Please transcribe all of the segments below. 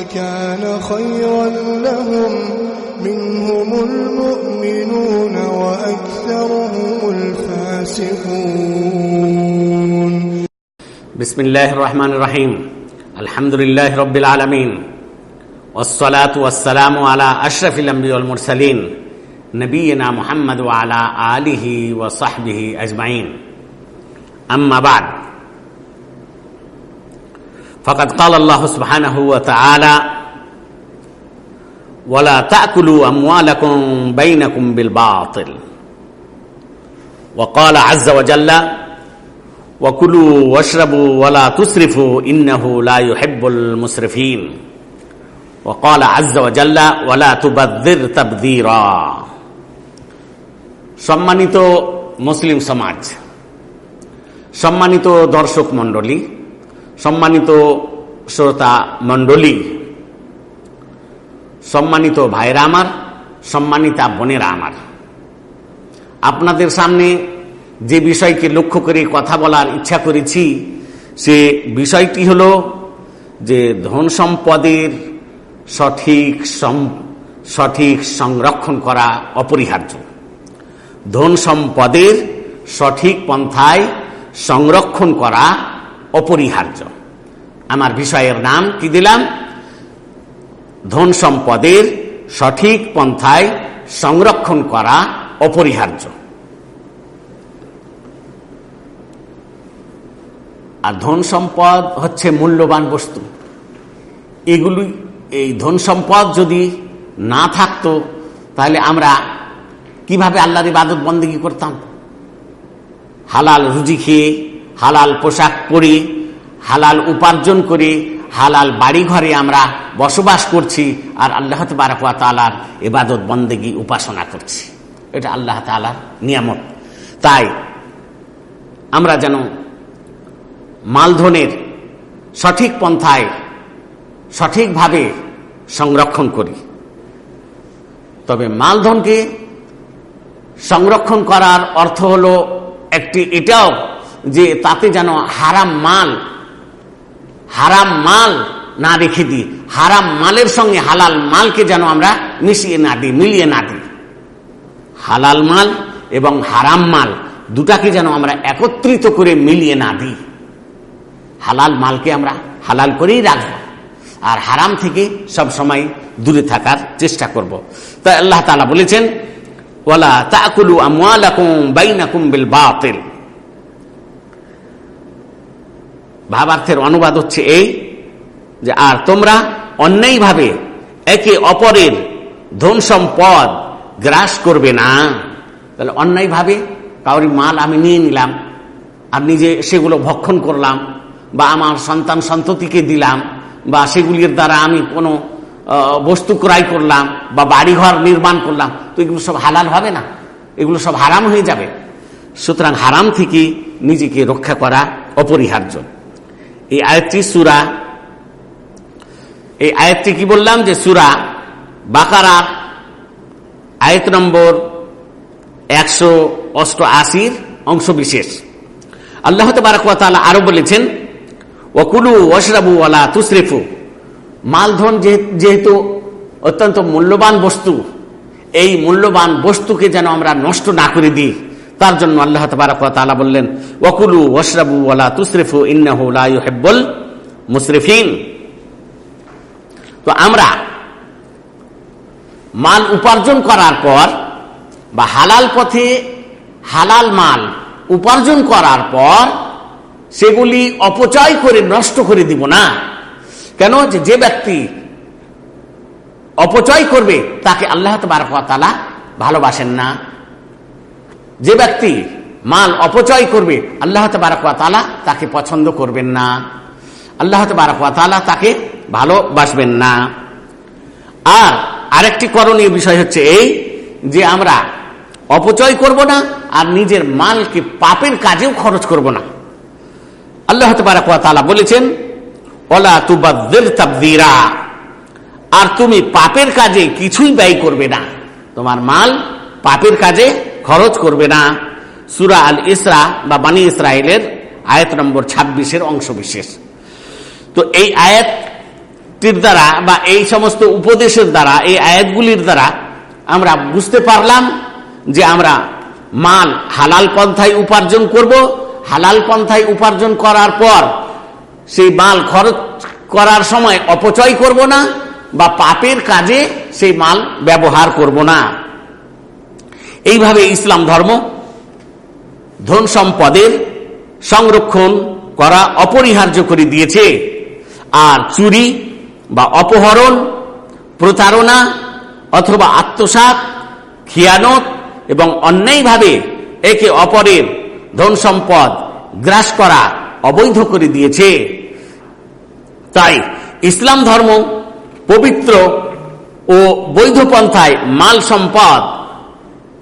لكان خيرا لهم. منهم المؤمنون وأكثرهم الفاسقون. بسم الله الرحمن الرحيم. الحمد لله رب العالمين. والصلاة والسلام على أشرف الأنبياء والمرسلين نبينا محمد وعلى آله وصحبه أجمعين. أما بعد. فقد قال الله سبحانه وتعالى ولا تأكلوا أموالكم بينكم بالباطل وقال عز وجل وكلوا واشربوا ولا تسرفوا إنه لا يحب المسرفين وقال عز وجل ولا تبذر تبذيرا সম্মানিত মুসলিম সমাজ সম্মানিত দর্শক মণ্ডলী সম্মানিত শ্রোতা মণ্ডলী, সম্মানিত ভাইরা আমার, সম্মানিতা বোনেরা আমার, আপনাদের সামনে যে বিষয়কে লক্ষ্য করে কথা বলার ইচ্ছা করেছি, সে বিষয়টি হল যে ধন সম্পদের সঠিক সঠিক সংরক্ষণ করা অপরিহার্য। ধন সম্পদের সঠিক পন্থায় সংরক্ষণ করা অপরিহার্য। আমার বিষয়ের নাম কি দিলাম? ধন সম্পদের সঠিক পন্থায় সংরক্ষণ করা অপরিহার্য। আর ধন সম্পদ হচ্ছে মূল্যবান বস্তু। এগুলি, এই ধন সম্পদ যদি না থাকতো, তাহলে আমরা কীভাবে আল্লাহর ইবাদত বন্দিগি করতাম? হালাল রুজি খেয়ে হালাল পোশাক পরে হালাল উপার্জন করে, হালাল বাড়ি ঘরে আমরা বসবাস করছি আর আল্লাহ বারাকুয়া তালার এবাদত বন্দেগি, উপাসনা করছি। এটা আল্লাহ তালার নিয়ামত। তাই আমরা যেন মালধনের সঠিক পন্থায় সঠিকভাবে সংরক্ষণ করি। তবে মালধনকে সংরক্ষণ করার অর্থ হল একটি এটাও যে তাতে যেন হারাম মাল হারাম মাল না রেখে দিই, হারাম মালের সঙ্গে হালাল মালকে যেন আমরা মিশিয়ে না দিই, মিলিয়ে না দিই। হালাল মাল এবং হারাম মাল দুটাকে যেন আমরা একত্রিত করে মিলিয়ে না দিই। হালাল মালকে আমরা হালাল করেই রাখব আর হারাম থেকে সব সময় দূরে থাকার চেষ্টা করব। তাই আল্লাহ তালা বলেছেন ওলা তাকুলু আমালাকুম বাইনাকুম বিল বাতিল। ভাবার্থের অনুবাদ হচ্ছে এই যে, আর তোমরা অন্যায়ভাবে একে অপরের ধন সম্পদ গ্রাস করবে না। তাহলে অন্যায়ভাবে কাউরি মাল আমি নিয়ে নিলাম, আর নিজে সেগুলো ভক্ষণ করলাম, বা আমার সন্তান সন্ততিকে দিলাম, বা সেগুলির দ্বারা আমি কোনো বস্তু ক্রয় করলাম, বা বাড়িঘর নির্মাণ করলাম, তো এগুলো সব হালাল হবে না? এগুলো সব হারাম হয়ে যাবে। সুতরাং হারাম থেকে নিজেকে রক্ষা করা অপরিহার্য। এই আয়াতটি সুরা। এই আয়াতটি কি বললাম? যে সুরা বাকারা, আয়াত নম্বর একশো অষ্ট আশির অংশ বিশেষ আল্লাহ তালা আরও বলেছেন ওকুলু ওশরাবু ওয়ালা তুসরিফু মালধন যেহেতু অত্যন্ত মূল্যবান বস্তু, এই মূল্যবান বস্তুকে যেন আমরা নষ্ট না করে দিই। তার জন্য আল্লাহ তালা বললেন ওকুলু ওশরাবু ওয়ালা তুসরিফু, ইন্নাহু লা ইউহিব্বুল মুসরিফিন। তো আমরা মাল উপার্জন করার পর বা হালাল পথে হালাল মাল উপার্জন করার পর সেগুলি অপচয় করে নষ্ট করে দিব না। কেন? যে ব্যক্তি অপচয় করবে, তাকে আল্লাহ তালা ভালোবাসেন না। যে ব্যক্তি মাল অপচয় করবে, আল্লাহ তালা তাকে পছন্দ করবেন না। আল্লাহ তালা তাকে ভালোবাসবেন না। আর আরেকটি করণীয় বিষয় হচ্ছে এই যে আমরা অপচয় করব না আর নিজের মালকে পাপের কাজেও খরচ করব না। আল্লাহ তালা বলেছেন ওলা তুবাদ্দির আর তুমি পাপের কাজে কিছুই ব্যয় করবে না। তোমার মাল পাপের কাজে খরচ করবে না। সুরা আল ইসরা বা বানী ইসরায়েলের আয়াত নম্বর ছাব্বিশের অংশ বিশেষ তো এই আয়াতটির দ্বারা বা এই সমস্ত উপদেশের দ্বারা, এই আয়াতগুলির দ্বারা আমরা বুঝতে পারলাম যে আমরা মাল হালাল পন্থায় উপার্জন করব। হালাল পন্থায় উপার্জন করার পর সেই মাল খরচ করার সময় অপচয় করব না বা পাপের কাজে সেই মাল ব্যবহার করব না। এইভাবে ইসলাম ধর্ম, ধন সম্পদের সংরক্ষণ করা অপরিহার্য করে দিয়েছে। আর চুরি বা অপহরণ, প্রতারণা অথবা আত্মসাত খিয়ানত এবং অন্যায়ভাবে একে অপরের ধন সম্পদ গ্রাস করা অবৈধ করে দিয়েছে। তাই ইসলাম ধর্ম পবিত্র ও বৈধ পন্থায় মাল সম্পদ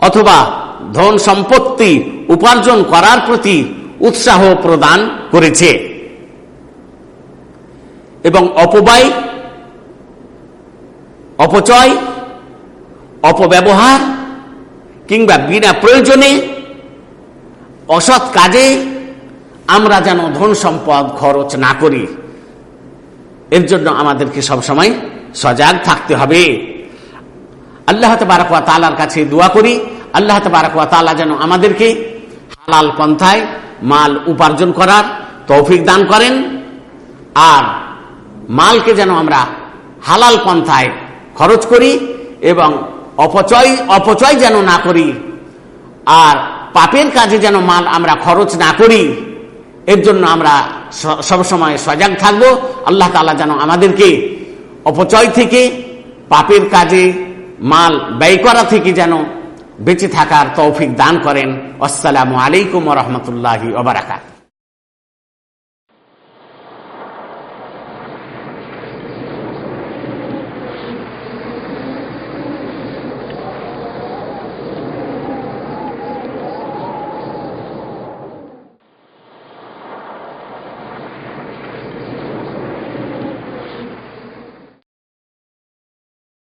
অথবা ধন সম্পত্তি উপার্জন করার প্রতি উৎসাহ প্রদান করেছে। এবং অপব্যয়, অপচয়, অপব্যবহার কিংবা বিনা প্রয়োজনে অসৎ কাজে আমরা যেন ধন সম্পদ খরচ না করি। এর জন্য আমাদেরকে সবসময় সজাগ থাকতে হবে। আল্লাহ তবারকুয়া তালার কাছে দোয়া করি। আল্লাহ তবারকুয়া তালা যেন আমাদেরকে হালাল পন্থায় মাল উপার্জন করার তৌফিক দান করেন। আর মালকে যেন আমরা হালাল পন্থায় খরচ করি এবং অপচয় অপচয় যেন না করি। আর পাপের কাজে যেন মাল আমরা খরচ না করি। এর জন্য আমরা সবসময় সজাগ থাকব। আল্লাহ তালা যেন আমাদেরকে অপচয় থেকে পাপের কাজে মাল ব্যয় করা থেকে যেন বেঁচে থাকার তৌফিক দান করেন। আসসালামু আলাইকুম রহমতুল্লাহ ওবরাকাত